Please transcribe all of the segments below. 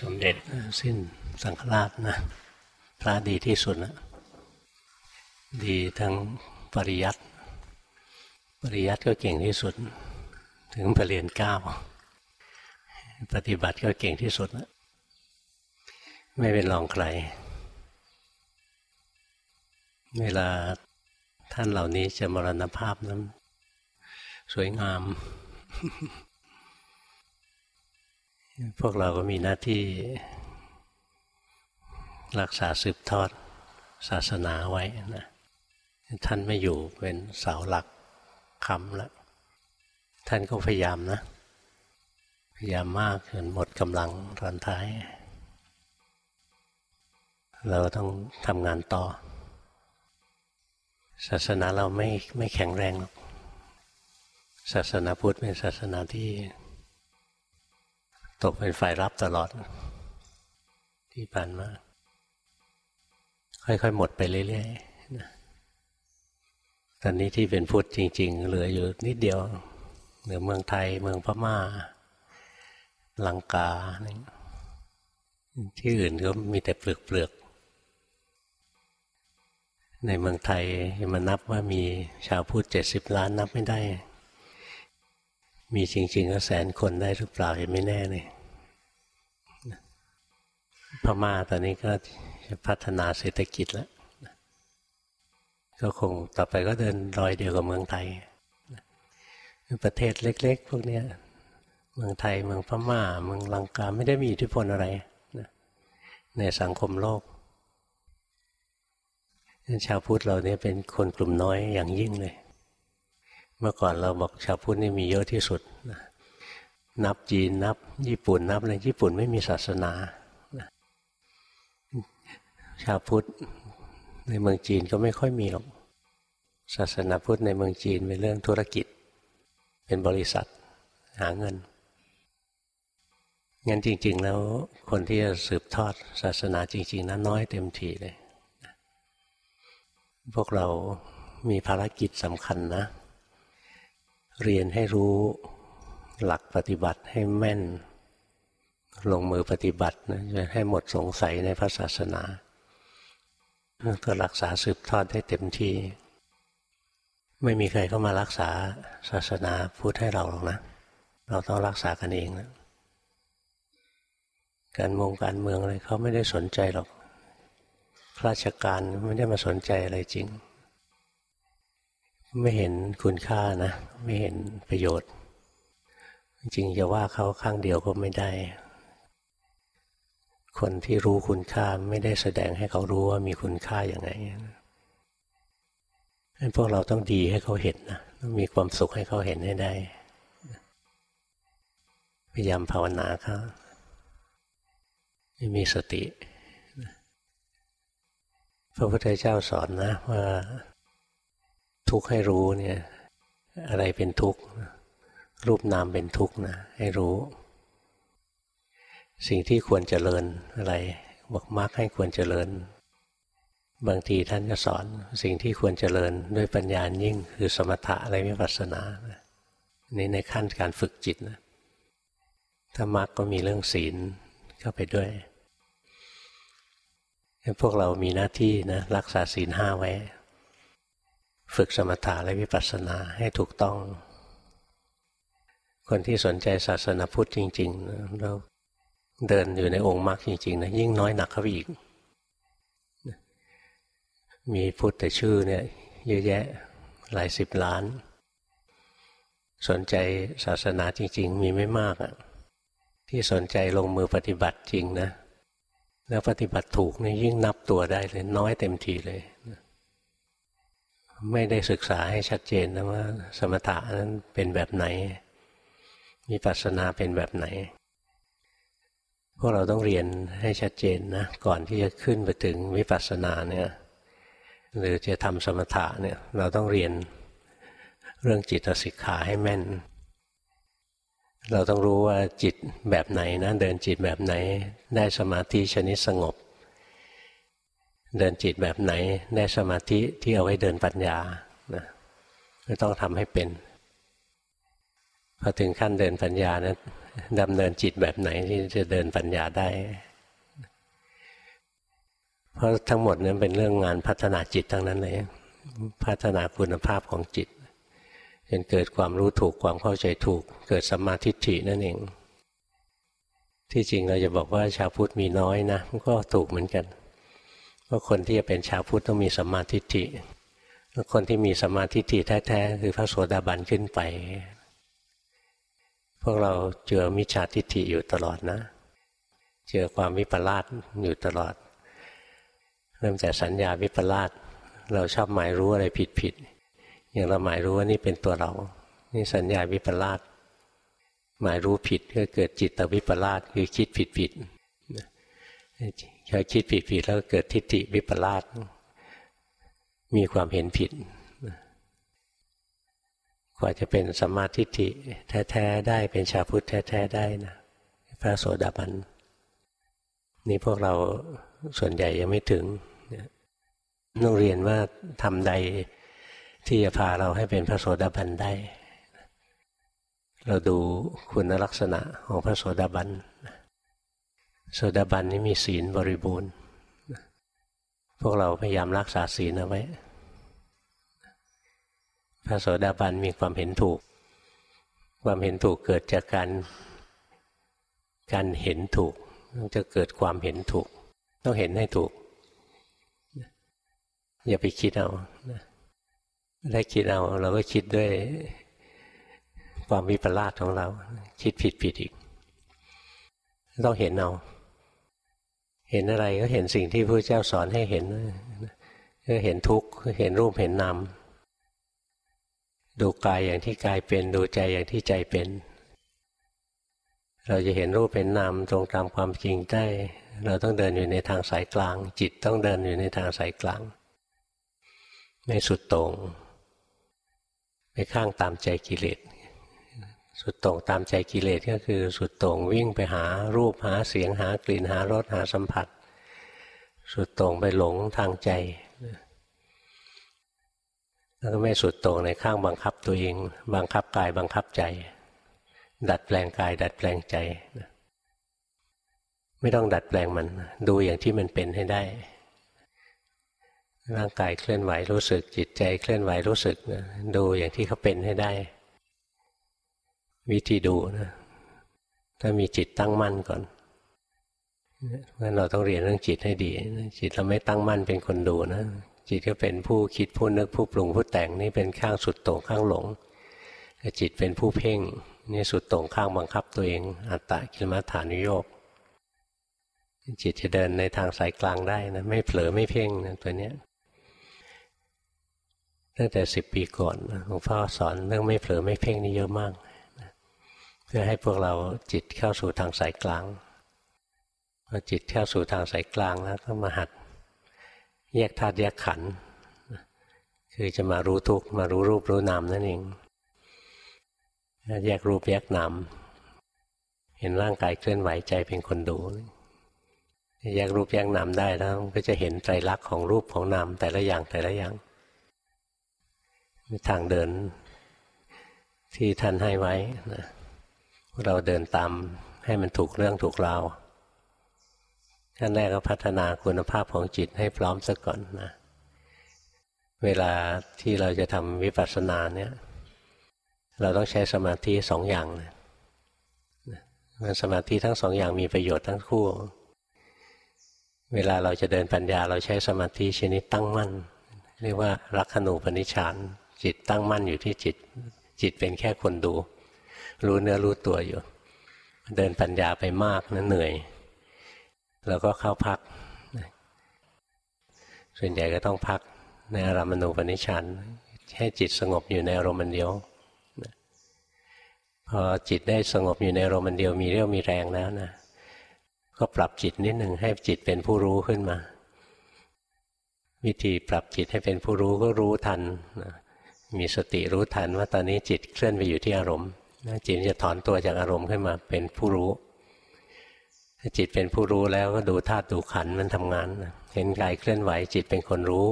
สมเด็จสิ้นสังฆราชนะพระดีที่สุดนะดีทั้งปริยัติปริยัติก็เก่งที่สุด ถึงปรริญญาเก้าปฏิบัติก็เก่งที่สุดนะไม่เป็นรองใคร เวลาท่านเหล่านี้จะมรณภาพนั้น สวยงาม พวกเราก็มีหน้าที่ รักษาสืบทอดศาสนาไว้นะท่านไม่อยู่เป็นเสาหลักคำแล้วท่านก็พยายามนะ พยายามมากจนหมดกำลังตอนท้าย เราต้องทำงานต่อ ศาสนาเราไม่ไม่แข็งแรงหรอกศาสนาพุทธเป็นศาสนาที่ ตกเป็นฝ่ายรับตลอด ที่ผ่านมา ค่อยๆ หมดไปเรื่อยๆนะตอนนี้ที่เป็นพุทธจริง ๆ เหลืออยู่นิดเดียว เหลือเมืองไทย เมืองพม่า ลังกา ที่อื่นก็มีแต่เปลือกเปลือกในเมืองไทยมานับว่ามีชาวพุทธเจ็ดสิบล้านนับไม่ได้ มีจริง ๆ ก็แสนคนได้หรือเปล่ายังไม่แน่เลยพม่าตอนนี้ก็จะพัฒนาเศรษฐกิจแล้วก็คงต่อไปก็เดินรอยเดียวกับเมืองไทยประเทศเล็ก ๆ พวกนี้เมืองไทยเมืองพม่า เมืองลังกาไม่ได้มีอิทธิพลอะไรในสังคมโลกชาวพุทธเราเนี่ยเป็นคนกลุ่มน้อยอย่างยิ่งเลย เมื่อก่อนเราบอกชาวพุทธนี่มีเยอะที่สุดนับจีนนับ ญี่ปุ่นนับอะไรญี่ปุ่นไม่มีศาสนาชาวพุทธในเมืองจีนก็ไม่ค่อยมีหรอกศาสนาพุทธในเมืองจีนเป็นเรื่องธุรกิจ เป็นบริษัทหาเงินงั้นจริง ๆ แล้วคนที่จะสืบทอดศาสนาจริง ๆนั้นน้อยเต็มทีเลย พวกเรามีภารกิจสำคัญนะ เรียนให้รู้หลักปฏิบัติให้แม่น ลงมือปฏิบัตินะจะให้หมดสงสัยในพระศาสนาก็รักษาสืบทอดได้เต็มที่ ไม่มีใครเข้ามารักษาศาสนาพุทธให้เราหรอกนะ เราต้องรักษากันเองนะการมงการเมืองอะไรเขาไม่ได้สนใจหรอกราชการไม่ได้มาสนใจอะไรจริง ไม่เห็นคุณค่านะ ไม่เห็นประโยชน์ จริงจะว่าเขาข้างเดียวก็ไม่ได้ คนที่รู้คุณค่าไม่ได้แสดงให้เขารู้ว่ามีคุณค่าอย่างไรพวกเราต้องดีให้เขาเห็นนะต้องมีความสุขให้เขาเห็นให้ได้ พยายามภาวนาเขามีสติ พระพุทธเจ้าสอนนะว่า ทุกข์ให้รู้เนี่ย อะไรเป็นทุกข์รูปนามเป็นทุกข์นะให้รู้ สิ่งที่ควรเจริญอะไรบอกมรรคให้ควรเจริญ บางทีท่านจะสอน สิ่งที่ควรเจริญด้วยปัญญายิ่งคือสมถะอะไรวิปัสสนานี่ในขั้นการฝึกจิตนะถ้ามรรคก็มีเรื่องศีลเข้าไปด้วยพวกเรามีหน้าที่นะรักษาศีลห้าไว้ ฝึกสมถะและวิปัสสนาให้ถูกต้อง คนที่สนใจศาสนาพุทธจริงๆเราเดินอยู่ในองค์มรรคจริงๆนะยิ่งน้อยหนักเข้าไปอีก มีพุทธแต่ชื่อเนี่ยเยอะแยะหลายสิบล้าน สนใจศาสนาจริง ๆ มีไม่มากอะที่สนใจลงมือปฏิบัติจริงนะ แล้วปฏิบัติถูกนี่ยิ่งนับตัวได้เลยน้อยเต็มทีเลย ไม่ได้ศึกษาให้ชัดเจนนะว่า สมถะนั้นเป็นแบบไหนมีปัสนาเป็นแบบไหน พวกเราต้องเรียนให้ชัดเจนนะ ก่อนที่จะขึ้นไปถึงวิปัสสนาเนี่ยหรือจะทำสมถะเนี่ยเราต้องเรียนเรื่องจิตสิกขาให้แม่น เราต้องรู้ว่าจิตแบบไหนนะเดินจิตแบบไหน ได้สมาธิชนิดสงบ เดินจิตแบบไหนได้สมาธิที่เอาไว้เดินปัญญานะไม่ต้องทำให้เป็นพอถึงขั้นเดินปัญญานะดำเนินจิตแบบไหนที่จะเดินปัญญาได้ เพราะทั้งหมดนั้นเป็นเรื่องงานพัฒนาจิตทั้งนั้นเลย พัฒนาคุณภาพของจิตจนเกิดความรู้ถูกความเข้าใจถูก เกิดสัมมาทิฏฐินั่นเอง ที่จริงเราจะบอกว่าชาวพุทธมีน้อยนะมันก็ถูกเหมือนกัน เพราคนที่จะเป็นชาวพุทธต้องมีสัมมาทิฏฐิคนที่มีสัมมาทิฏฐิแท้ๆคือพระโสดาบันขึ้นไป พวกเราเจอมิจฉาทิฏฐิอยู่ตลอดนะ เจอความวิปลาสอยู่ตลอด เริ่มจากสัญญาวิปลาสเราชอบหมายรู้อะไรผิดผิดอย่างเราหมายรู้ว่านี่เป็นตัวเรา นี่สัญญาวิปลาสหมายรู้ผิดก็เกิดจิตวิปลาสคือคิดผิดผิด พอคิดผิดผิดแล้วเกิดทิฏฐิวิปลาสมีความเห็นผิดกว่าจะเป็นสัมมาทิฏฐิแท้ๆได้เป็นชาพุทธแท้ๆได้นะพระโสดาบันนี่พวกเราส่วนใหญ่ยังไม่ถึงต้องเรียนว่าทำใดที่จะพาเราให้เป็นพระโสดาบันได้ เราดูคุณลักษณะของพระโสดาบัน โสดาบันนี้มีศีลบริบูรณ์ พวกเราพยายามรักษาศีลเอาไว้ พระโสดาบันมีความเห็นถูก ความเห็นถูกเกิดจากการการเห็นถูกต้องจะเกิดความเห็นถูก ต้องเห็นให้ถูก อย่าไปคิดเอาได้คิดเอาเราก็คิดด้วยความวิปลาสของเรา คิดผิดผิดอีก ต้องเห็นเอา เห็นอะไรก็เห็นสิ่งที่พระเจ้าสอนให้เห็นก็เห็นทุกข์เห็นรูปเห็นนามดูกายอย่างที่กายเป็นดูใจอย่างที่ใจเป็น เราจะเห็นรูปเป็นนามตรงตามความจริงได้ เราต้องเดินอยู่ในทางสายกลาง จิตต้องเดินอยู่ในทางสายกลาง ไม่สุดตรงไปข้างตามใจกิเลส สุดตรงตามใจกิเลสก็คือสุดตรงวิ่งไปหารูปหาเสียงหากลิ่นหารสหาสัมผัส สุดตรงไปหลงทางใจ แล้วก็ไม่สุดตรงในข้างบังคับตัวเอง บังคับกายบังคับใจ ดัดแปลงกาย ดัดแปลงใจ ไม่ต้องดัดแปลงมัน ดูอย่างที่มันเป็นให้ได้ ร่างกายเคลื่อนไหวรู้สึกจิตใจเคลื่อนไหวรู้สึกดูอย่างที่เขาเป็นให้ได้ วิธีดูนะถ้ามีจิตตั้งมั่นก่อนงั้นเราต้องเรียนเรื่องจิตให้ดี จิตเราไม่ตั้งมั่นเป็นคนดูนะ จิตก็เป็นผู้คิดผู้นึกผู้ปรุงผู้แต่งนี่เป็นข้างสุดโต่งข้างหลงจิตเป็นผู้เพ่งนี่สุดโต่งข้างบังคับตัวเอง อัตตะกิลมัฐานุโยกจิตจะเดินในทางสายกลางได้นะไม่เผลอไม่เพ่งนะตัวเนี้ยตั้งแต่สิบปีก่อนหลวงพ่อสอนเรื่องไม่เผลอไม่เพ่งนี่เยอะมาก พื่อให้พวกเราจิตเข้าสู่ทางสายกลางพอจิตเข้าสู่ทางสายกลางแล้วก็มาหัด แยกธาตุแยกขันธ์คือจะมารู้ทุกมารู้รูปรู้นามนั่นเองแยกรูปแยกนามเห็นร่างกายเคลื่อนไหวใจเป็นคนดูแยกรูปแยกนามได้แล้วก็จะเห็นไตรลักษณ์ของรูปของนามแต่ละอย่างแต่ละอย่างทางเดินที่ท่านให้ไว้นะ เราเดินตามให้มันถูกเรื่องถูกราวขั้นแรกก็พัฒนาคุณภาพของจิตให้พร้อมซะก่อนนะ เวลาที่เราจะทำวิปัสสนาเนี่ย เราต้องใช้สมาธิสองอย่างนะสมาธิทั้งสองอย่างมีประโยชน์ทั้งคู่ เวลาเราจะเดินปัญญาเราใช้สมาธิชนิดตั้งมั่น เรียกว่ารักขณูปนิชานจิตตั้งมั่นอยู่ที่จิต จิตเป็นแค่คนดู รู้เนื้อรู้ตัวอยู่ เดินปัญญาไปมากนะเหนื่อย แล้วก็เข้าพัก ส่วนใหญ่ก็ต้องพักในอารามณูปนิชันให้จิตสงบอยู่ในอารมณ์เดียวพอจิตได้สงบอยู่ในอารมณ์เดียวมีเรี่ยวมีแรงแล้วนะก็ปรับจิตนิดหนึ่งให้จิตเป็นผู้รู้ขึ้นมา วิธีปรับจิตให้เป็นผู้รู้ก็รู้ทัน มีสติรู้ทันว่าตอนนี้จิตเคลื่อนไปอยู่ที่อารมณ์ จิตจะถอนตัวจากอารมณ์ขึ้นมาเป็นผู้รู้ ถ้าจิตเป็นผู้รู้แล้วก็ดูธาตุดูขันมันทำงาน เห็นกายเคลื่อนไหวจิตเป็นคนรู้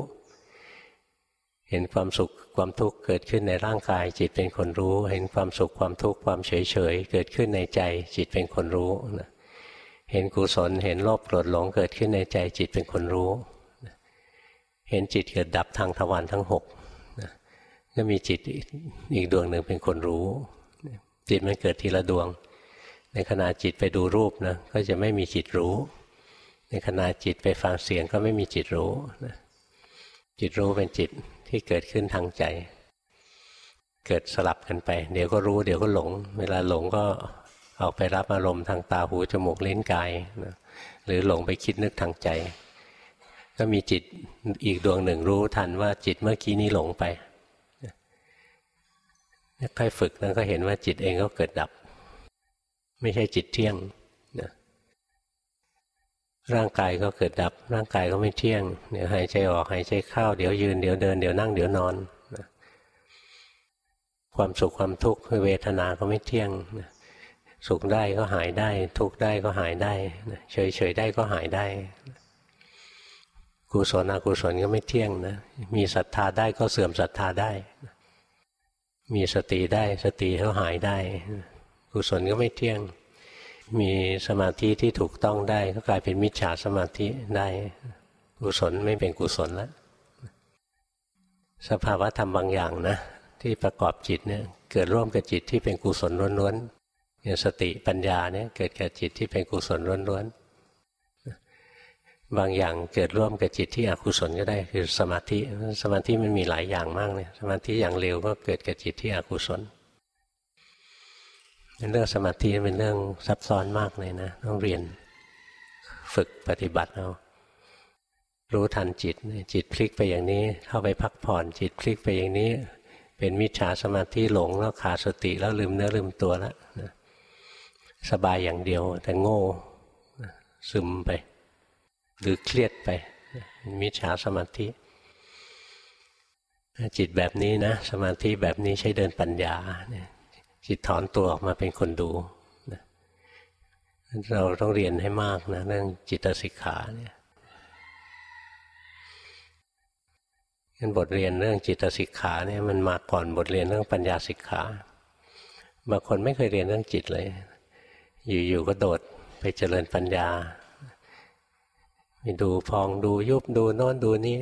เห็นความสุขความทุกข์เกิดขึ้นในร่างกาย จิตเป็นคนรู้ เห็นความสุขความทุกข์ความเฉยเฉยเกิดขึ้นในใจ จิตเป็นคนรู้นะเห็นกุศลเห็นโลภโกรธหลงเกิดขึ้นในใจจิตเป็นคนรู้ เห็นจิตเกิดดับทางทวารทั้งหกก็มีจิตอีกดวงหนึ่งเป็นคนรู้ จิตมันเกิดทีละดวง ในขณะจิตไปดูรูปนะก็จะไม่มีจิตรู้ ในขณะจิตไปฟังเสียงก็ไม่มีจิตรู้นะจิตรู้เป็นจิตที่เกิดขึ้นทางใจ เกิดสลับกันไป เดี๋ยวก็รู้เดี๋ยวก็หลง เวลาหลงก็ออกไปรับอารมณ์ทางตาหูจมูกลิ้นกายนะหรือหลงไปคิดนึกทางใจ ก็มีจิตอีกดวงหนึ่งรู้ทันว่าจิตเมื่อกี้นี้หลงไป ค่อยฝึกแล้วก็เห็นว่าจิตเองก็เกิดดับ ไม่ใช่จิตเที่ยงนะร่างกายก็เกิดดับ ร่างกายก็ไม่เที่ยงเดี๋ยวหายใจออกหายใจเข้าเดี๋ยวยืนเดี๋ยวเดินเดี๋ยวนั่งเดี๋ยวนอนนะความสุขความทุกข์เวทนาก็ไม่เที่ยงนะสุขได้ก็หายได้ ทุกข์ได้ก็หายได้เฉยเฉยได้ก็หายได้ กุศลอกุศลก็ไม่เที่ยงนะมีศรัทธาได้ก็เสื่อมศรัทธาได้ มีสติได้สติเขาหายได้ กุศลก็ไม่เที่ยง มีสมาธิที่ถูกต้องได้ ก็กลายเป็นมิจฉาสมาธิได้ กุศลไม่เป็นกุศลแล้วสภาวะธรรมบางอย่างนะ ที่ประกอบจิตเนี่ยเกิดร่วมกับจิตที่เป็นกุศลล้วนๆอย่างสติปัญญาเนี่ยเกิดกับจิตที่เป็นกุศลล้วนๆ บางอย่างเกิดร่วมกับจิตที่อกุศลก็ได้คือสมาธิ สมาธิมันมีหลายอย่างมากเลยสมาธิอย่างเร็วก็เกิดกับจิตที่อกุศลเรื่องสมาธิเป็นเรื่องซับซ้อนมากเลยนะต้องเรียนฝึกปฏิบัติเอารู้ทันจิตจิตพลิกไปอย่างนี้เข้าไปพักผ่อนจิตพลิกไปอย่างนี้ เป็นมิจฉาสมาธิหลงแล้วขาดสติแล้วลืมเนื้อลืมตัวแล้วสบายอย่างเดียวแต่โง่ซึมไป หรือเครียดไปมิจฉาสมาธิ จิตแบบนี้นะ สมาธิแบบนี้ใช้เดินปัญญาจิตถอนตัวออกมาเป็นคนดูเราต้องเรียนให้มากนะเรื่องจิตสิกขาเนี่ยงั้นบทเรียนเรื่องจิตสิกขาเนี่ยมันมาก่อนบทเรียนเรื่องปัญญาสิกขาบางคนไม่เคยเรียนเรื่องจิตเลย อยู่ๆก็โดดไปเจริญปัญญา ไปดูพองดูยุบดูโน้นดูนี้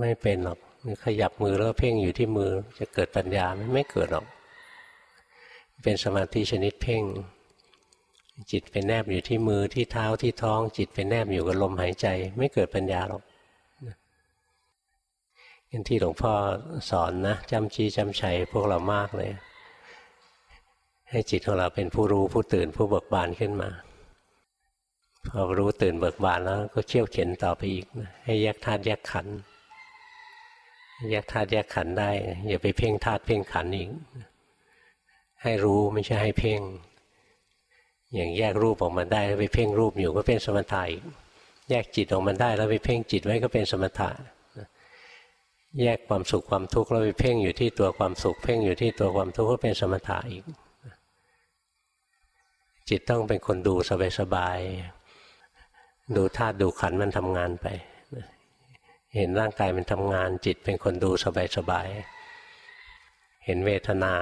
ไม่เป็นหรอกขยับมือแล้วเพ่งอยู่ที่มือจะเกิดปัญญาไม่ไม่เกิดหรอก เป็นสมาธิชนิดเพ่ง จิตเป็นแนบอยู่ที่มือที่เท้าที่ท้อง จิตเป็นแนบอยู่กับลมหายใจ ไม่เกิดปัญญาหรอกอย่างที่หลวงพ่อสอนนะจำชี้จำชัยพวกเรามากเลย ให้จิตของเราเป็นผู้รู้ผู้ตื่นผู้เบิกบานขึ้นมา พอรู้ตื่นเบิกบานแล้วก็เขี่ยวเข็นต่อไปอีกนะให้แยกธาตุแยกขันแยกธาตุแยกขันได้ อย่าไปเพ่งธาตุเพ่งขันอีก ให้รู้ไม่ใช่ให้เพ่ง อย่างแยกรูปออกมาได้แล้วไปเพ่งรูปอยู่ก็เป็นสมถะอีกแยกจิตออกมาได้แล้วไปเพ่งจิตไว้ก็เป็นสมถะแยกความสุขความทุกข์แล้วไปเพ่งอยู่ที่ตัวความสุข เพ่งอยู่ที่ตัวความทุกข์ก็เป็นสมถะอีก จิตต้องเป็นคนดูสบาย ดูธาตุดูขันมันทำงานไปเห็นร่างกายมันทำงานจิตเป็นคนดูสบายๆเห็นเวทนา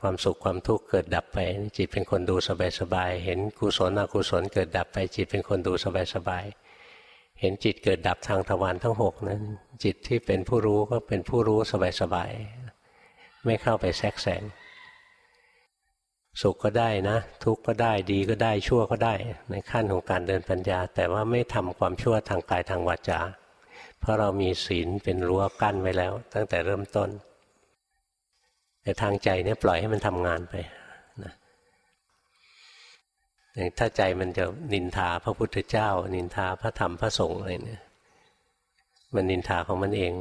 ความสุขความทุกข์เกิดดับไป จิตเป็นคนดูสบายๆเห็นกุศลอกุศลเกิดดับไป จิตเป็นคนดูสบายๆเห็นจิตเกิดดับทางทวารทั้งหกนั้น จิตที่เป็นผู้รู้ก็เป็นผู้รู้สบายๆไม่เข้าไปแทรกแซง สุขก็ได้นะ ทุกข์ก็ได้ดีก็ได้ชั่วก็ได้ ในขั้นของการเดินปัญญา แต่ว่าไม่ทำความชั่วทางกายทางวาจา เพราะเรามีศีลเป็นรั้วกั้นไว้แล้ว ตั้งแต่เริ่มต้น แต่ทางใจเนี่ยปล่อยให้มันทำงานไปนะถ้าใจมันจะนินทาพระพุทธเจ้า นินทาพระธรรมพระสงฆ์อะไรเนี่ยมันนินทาของมันเอง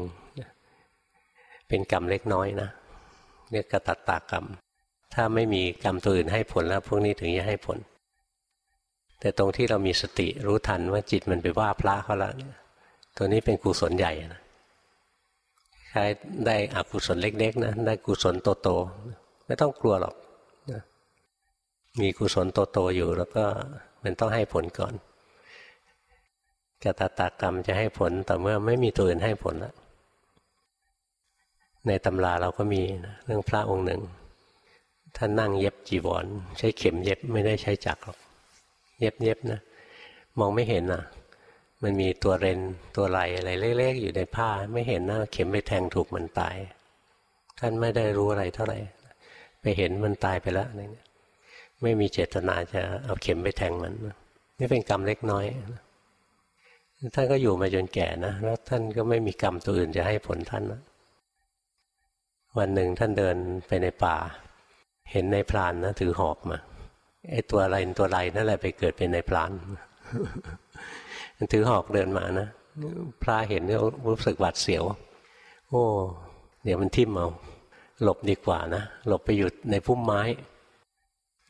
เป็นกรรมเล็กน้อยนะเรียกกระตัตตากรรม ถ้าไม่มีกรรมตัวอื่นให้ผลแล้ว พวกนี้ถึงจะให้ผล แต่ตรงที่เรามีสติรู้ทันว่าจิตมันไปว่าพระเขาแล้วตัวนี้เป็นกุศลใหญ่นะใครได้อกุศลเล็กๆนะได้กุศลโตๆไม่ต้องกลัวหรอกมีกุศลโตๆอยู่ แล้วก็มันต้องให้ผลก่อนกตตากรรมจะให้ผลแต่เมื่อไม่มีตัวอื่นให้ผลแล้วในตำราเราก็มีนะเรื่องพระองค์หนึ่ง ท่านนั่งเย็บจีวร ใช้เข็มเย็บไม่ได้ใช้จักรหรอกเย็บเย็บนะ มองไม่เห็นอะ มันมีตัวเรนตัวไหลอะไรเล็กๆอยู่ในผ้า ไม่เห็นนะเข็มไปแทงถูกมันตาย ท่านไม่ได้รู้อะไรเท่าไหร่ไปเห็นมันตายไปแล้วนี่ไม่มีเจตนาจะเอาเข็มไปแทงมันนี่เป็นกรรมเล็กน้อยท่านก็อยู่มาจนแก่นะแล้วท่านก็ไม่มีกรรมตัวอื่นจะให้ผลท่านนะวันหนึ่งท่านเดินไปในป่า เห็นในพรานนะถือหอกมาไอ้ตัวอะไรตัวไรนั่นแหละไปเกิดเป็นในพรานมันถือหอกเดินมานะพระเห็นก็รู้สึกหวาดเสียว โอ้เดี๋ยวมันทิ่มเอาหลบดีกว่านะหลบไปอยู่ในพุ่มไม้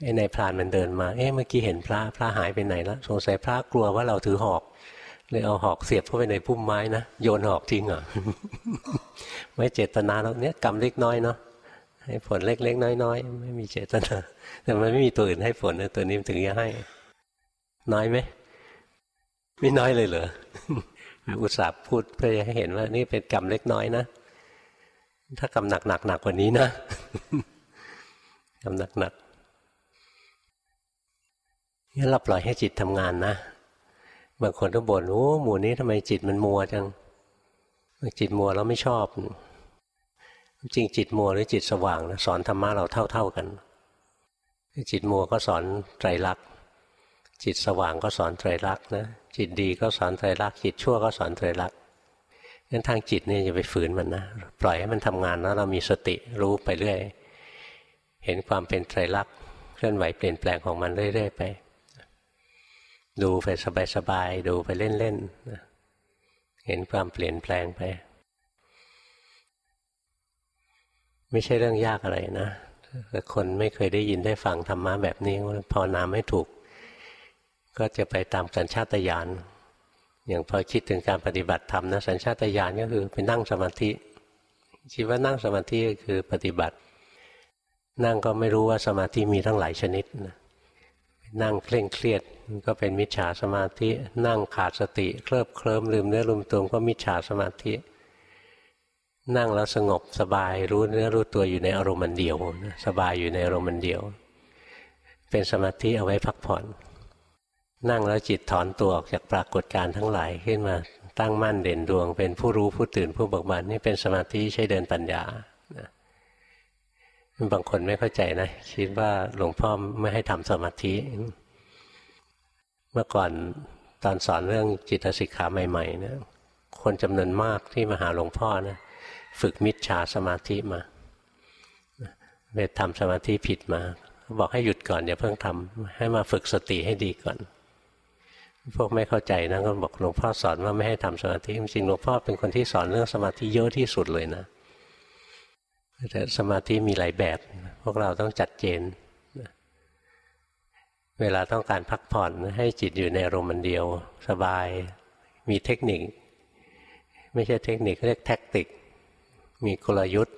ไอ้ในพรานมันเดินมา เอ๊ะเมื่อกี้เห็นพระพระหายไปไหนแล้วสงสัยพระกลัวว่าเราถือหอกเลยเอาหอกเสียบเข้าไปในพุ่มไม้นะโยนหอกทิ้งอะไม่เจตนาแล้วเนี้ยกรรมเล็กน้อยเนาะ ให้ผลเล็กๆ น้อยๆ ไม่มีเจตนาแต่มันไม่มีตัวอื่นให้ผลนะตัวนี้ถึงจะให้ น้อยไหมไม่น้อยเลยเหรออุตส่าห์พูดเพื่อให้เห็นว่า นี่เป็นกรรมเล็กน้อยนะถ้ากรรมหนักหนักหนักกว่านี้นะกรรมหนักหนักงั้นเราปล่อยให้จิตทำงานนะบางคนก็บ่นโอ้หมู่นี้ทำไมจิตมันมัวจังจิตมัวเราไม่ชอบ จริงจิตมัวหรือจิตสว่างนะสอนธรรมะเราเท่า ๆกัน จิตมัวก็สอนไตรลักษณ์จิตสว่างก็สอนไตรลักษณ์นะจิตดีก็สอนไตรลักษณ์จิตชั่วก็สอนไตรลักษณ์งั้นทางจิตเนี่ยอย่าไปฝืนมันนะปล่อยให้มันทำงานแล้วเรามีสติรู้ไปเรื่อย เห็นความเป็นไตรลักษณ์เคลื่อนไหวเปลี่ยนแปลงของมันเรื่อยๆไป ดูไปสบายๆดูไปเล่นๆเห็นความเปลี่ยนแปลงไป ไม่ใช่เรื่องยากอะไรนะแต่คนไม่เคยได้ยินได้ฟังธรรมะแบบนี้พอนาไม่ถูก ก็จะไปตามสัญชาตญาณอย่างพอคิดถึงการปฏิบัติธรรมนะสัญชาตญาณก็คือไปนั่งสมาธิคิดว่านั่งสมาธิคือปฏิบัติ นั่งก็ไม่รู้ว่าสมาธิมีทั้งหลายชนิดนะนั่งเคร่งเครียดก็เป็นมิจฉาสมาธิ นั่งขาดสติ เคลิบเคลิ้มลืมเนื้อลืมตัวก็มิจฉาสมาธิ นั่งแล้วสงบสบายรู้เนื้อรู้ตัวอยู่ในอารมณ์เดียวสบายอยู่ในอารมณ์เดียว เป็นสมาธิเอาไว้พักผ่อน นั่งแล้วจิตถอนตัวออกจากปรากฏการทั้งหลายขึ้นมาตั้งมั่นเด่นดวง เป็นผู้รู้ผู้ตื่นผู้เบิกบานนี่เป็นสมาธิใช้เดินปัญญาบางคนไม่เข้าใจนะคิดว่าหลวงพ่อไม่ให้ทำสมาธิ เมื่อก่อนตอนสอนเรื่องจิตสิกขาใหม่ๆเนี่ยคนจำนวนมากที่มาหาหลวงพ่อนะ ฝึกมิจฉาสมาธิมาไปทำสมาธิผิดมา บอกให้หยุดก่อนอย่าเพิ่งทำให้มาฝึกสติให้ดีก่อน พวกไม่เข้าใจนะก็บอกหลวงพ่อสอนว่าไม่ให้ทำสมาธิจริงหลวงพ่อเป็นคนที่สอนเรื่องสมาธิเยอะที่สุดเลยนะแต่สมาธิมีหลายแบบ พวกเราต้องจัดเจน เวลาต้องการพักผ่อนให้จิตอยู่ในอารมณ์เดียว สบายมีเทคนิค ไม่ใช่เทคนิคเรียกแท็กติก มีกลยุทธ์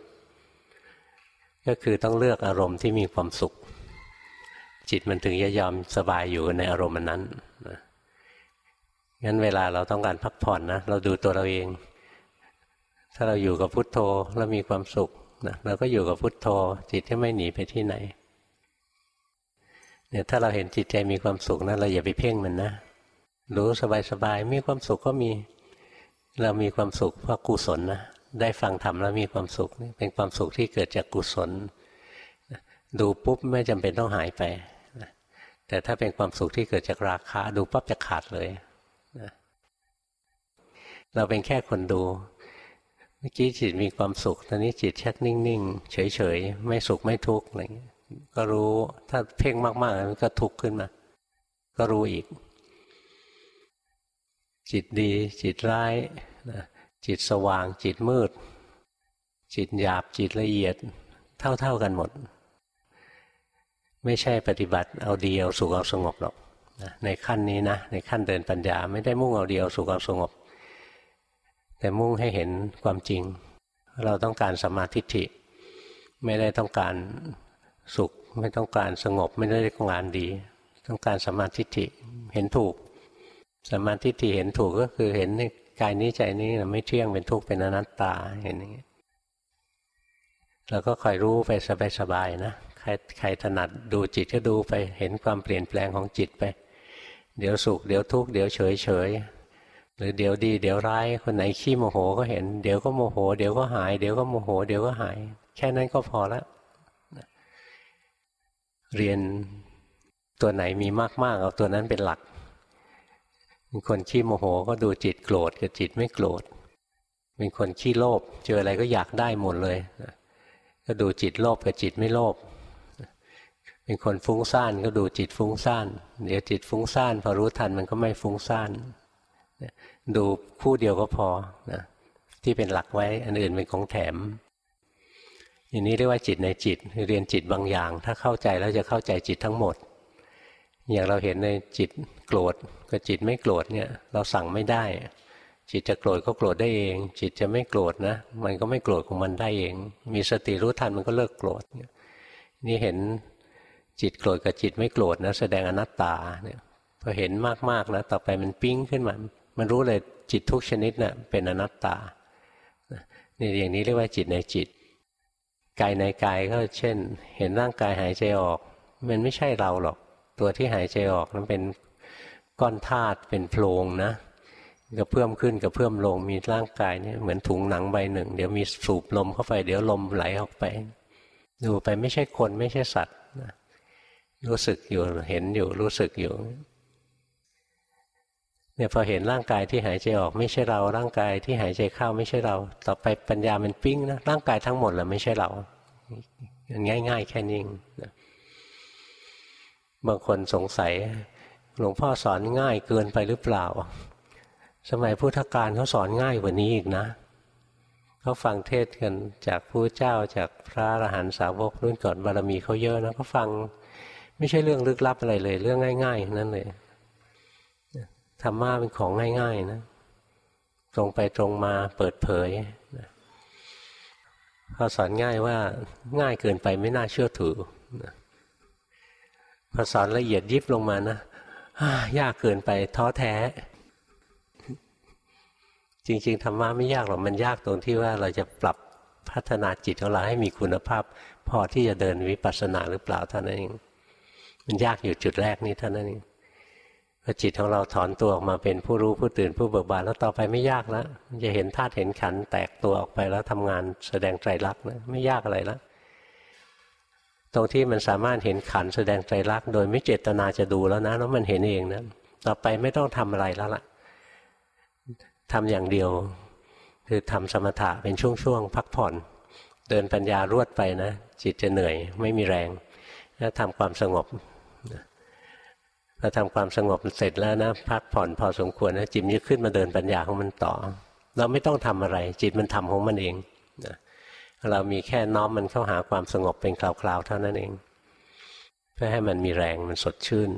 ก็คือต้องเลือกอารมณ์ที่มีความสุข จิตมันถึงจะยอมสบายอยู่ในอารมณ์นั้นงั้นเวลาเราต้องการพักผ่อนนะเราดูตัวเราเอง ถ้าเราอยู่กับพุทโธแล้วมีความสุขนะเราก็อยู่กับพุทโธ จิตที่ไม่หนีไปที่ไหนเนี่ยถ้าเราเห็นจิตใจมีความสุขนะเราอย่าไปเพ่งมันนะรู้สบายๆมีความสุขก็มี เรามีความสุขเพราะกุศลนะ ได้ฟังธรรมแล้วมีความสุขเป็นความสุขที่เกิดจากกุศล ดูปุ๊บไม่จำเป็นต้องหายไปแต่ถ้าเป็นความสุขที่เกิดจากราคะ ดูปั๊บจะขาดเลยเราเป็นแค่คนดู เมื่อกี้จิตมีความสุข ตอนนี้จิตชักนิ่งๆ เฉยๆ ไม่สุขไม่ทุกข์อะไรเงี้ยก็รู้ถ้าเพ่งมากๆมันก็ทุกข์ขึ้นมา ก็รู้อีก จิตดีจิตร้าย จิตสว่างจิตมืด จิตหยาบจิตละเอียด เท่าๆกันหมด ไม่ใช่ปฏิบัติเอาดีเอาสุขเอาสงบหรอกในขั้นนี้นะในขั้นเดินปัญญาไม่ได้มุ่งเอาดีเอาสุขเอาสงบ แต่มุ่งให้เห็นความจริง เราต้องการสมาธิิไม่ได้ต้องการสุข ไม่ต้องการสงบ ไม่ได้ต้องการดี ต้องการสมาธิิเห็นถูกสมาธิิเห็นถูกก็คือเห็น กายนี้ใจนี้ไม่เที่ยงเป็นทุกข์เป็นอนัตตาเห็นอย่างนี้เราก็คอยรู้ไปสบายๆนะใครใครถนัดดูจิตก็ดูไป เห็นความเปลี่ยนแปลงของจิตไป เดี๋ยวสุขเดี๋ยวทุกข์เดี๋ยวเฉยเฉยหรือเดี๋ยวดี เดี๋ยวร้ายคนไหนขี้โมโหก็เห็น เดี๋ยวก็โมโห เดี๋ยวก็หาย เดี๋ยวก็โมโห เดี๋ยวก็หาย แค่นั้นก็พอล้วเรียนตัวไหนมีมากๆเอาตัวนั้นเป็นหลัก เป็นคนขี้โมโหก็ดูจิตโกรธกับจิตไม่โกรธ เป็นคนขี้โลภเจออะไรก็อยากได้หมดเลยก็ดูจิตโลภกับจิตไม่โลภเป็นคนฟุ้งซ่านก็ดูจิตฟุ้งซ่านเดี๋ยวจิตฟุ้งซ่านพอรู้ทันมันก็ไม่ฟุ้งซ่านดูคู่เดียวก็พอนะที่เป็นหลักไว้อันอื่นเป็นของแถมอย่างนี้เรียกว่าจิตในจิตเรียนจิตบางอย่าง ถ้าเข้าใจแล้วจะเข้าใจจิตทั้งหมด อย่างเราเห็นในจิตโกรธกับจิตไม่โกรธเนี่ย เราสั่งไม่ได้ จิตจะโกรธก็โกรธได้เอง จิตจะไม่โกรธนะมันก็ไม่โกรธของมันได้เอง มีสติรู้ทันมันก็เลิกโกรธนี่เห็นจิตโกรธกับจิตไม่โกรธนะแสดงอนัตตาเนี่ยพอเห็นมากๆนะต่อไปมันปิ้งขึ้นมา มันรู้เลยจิตทุกชนิดนะ่ะเป็นอนัตตานี่อย่างนี้เรียกว่าจิตในจิตกายในกายก็เช่น เห็นร่างกายหายใจออก มันไม่ใช่เราหรอก ตัวที่หายใจออกนั้นเป็นก้อนธาตุเป็นโพรงนะก็เพิ่มขึ้นกับเพิ่มลงมีร่างกายเนี่ยเหมือนถุงหนังใบหนึ่ง เดี๋ยวมีสูบลมเข้าไป เดี๋ยวลมไหลออกไป ดูไปไม่ใช่คนไม่ใช่สัตว์นะรู้สึกอยู่เห็นอยู่รู้สึกอยู่เนี่ยพอเห็นร่างกายที่หายใจออกไม่ใช่เรา ร่างกายที่หายใจเข้าไม่ใช่เรา ต่อไปปัญญามันปิ้งนะร่างกายทั้งหมดแหละไม่ใช่เราง่าย ๆ แค่นี้นะ บางคนสงสัย หลวงพ่อสอนง่ายเกินไปหรือเปล่า สมัยพุทธกาลเขาสอนง่ายกว่านี้อีกนะเขาฟังเทศกันจากพระเจ้าจากพระอรหันตสาวกรุ่นก่อนบารมีเขาเยอะนะเขาฟังไม่ใช่เรื่องลึกลับอะไรเลย เรื่องง่าย ๆ นั่นเลยธรรมะเป็นของง่าย ๆ นะ ตรงไปตรงมาเปิดเผยนะพอสอนง่ายว่าง่ายเกินไปไม่น่าเชื่อถือนะ พอสอนละเอียดยิบลงมานะยากเกินไปท้อแท้ จริง ๆธรรมะไม่ยากหรอกมันยากตรงที่ว่าเราจะปรับพัฒนาจิตของเราให้มีคุณภาพ พอที่จะเดินวิปัสสนาหรือเปล่าเท่านั้นเองมันยากอยู่จุดแรกนี้เท่านั้นเองพอจิตของเราถอนตัวออกมาเป็นผู้รู้ผู้ตื่นผู้เบิกบานแล้วต่อไปไม่ยากแล้วจะเห็นธาตุเห็นขันแตกตัวออกไปแล้วทำงานแสดงไตรลักษณ์นะไม่ยากอะไรแล้ว ตรงที่มันสามารถเห็นขันแสดงไตรลักษณ์โดยไม่เจตนาจะดูแล้วนะแล้วมันเห็นเองนะต่อไปไม่ต้องทำอะไรแล้วล่ะทำอย่างเดียว คือทำสมถะเป็นช่วงๆพักผ่อน เดินปัญญารวดไปนะ จิตจะเหนื่อยไม่มีแรง แล้วทำความสงบพอทำความสงบเสร็จแล้วนะ พักผ่อนพอสมควรนะจิตจะขึ้นมาเดินปัญญาของมันต่อ เราไม่ต้องทำอะไร จิตมันทำของมันเอง เรามีแค่น้อมมันเข้าหาความสงบเป็นคราวๆเท่านั้นเอง เพื่อให้มันมีแรงมันสดชื่น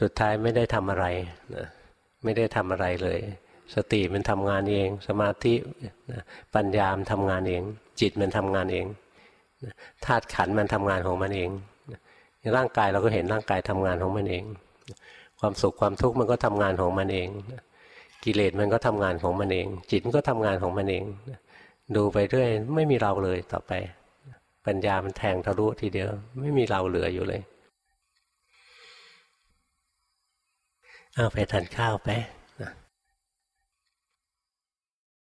สุดท้ายไม่ได้ทำอะไรนะไม่ได้ทำอะไรเลย สติมันทำงานเอง สมาธิปัญญามันทำงานเอง จิตมันทำงานเองธาตุขันมันทำงานของมันเองร่างกายเราก็เห็นร่างกายทำงานของมันเอง ความสุขความทุกข์มันก็ทำงานของมันเองกิเลสมันก็ทำงานของมันเอง จิตมันก็ทำงานของมันเอง ดูไปเรื่อยไม่มีเราเลยต่อไป ปัญญามันแทงทะลุทีเดียว ไม่มีเราเหลืออยู่เลยเอาไปทานข้าวไป